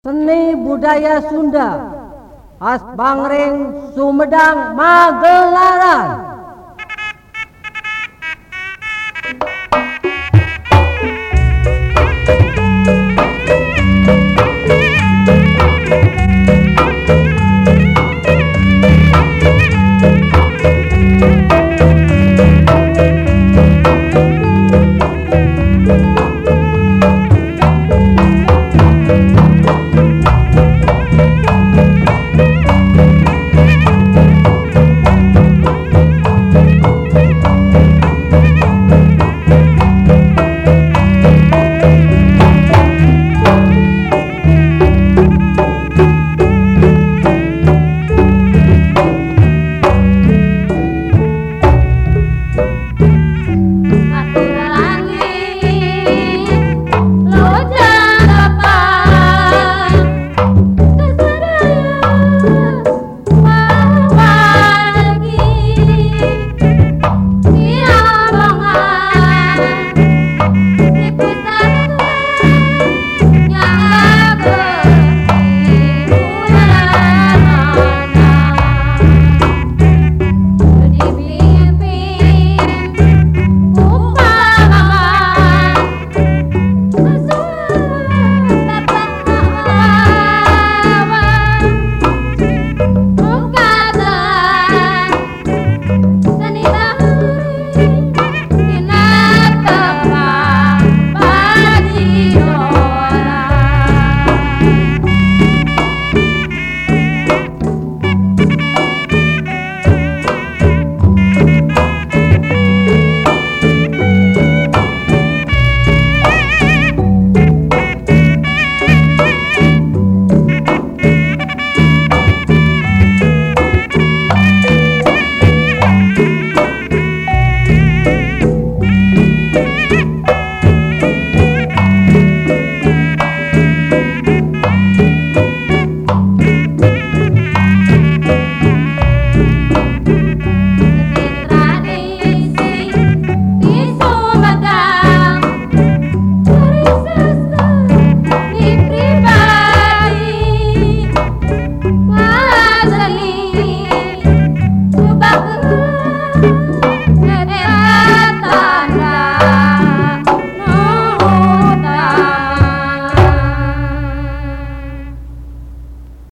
Seni Budaya Sunda. Khas Sumedang Magelaran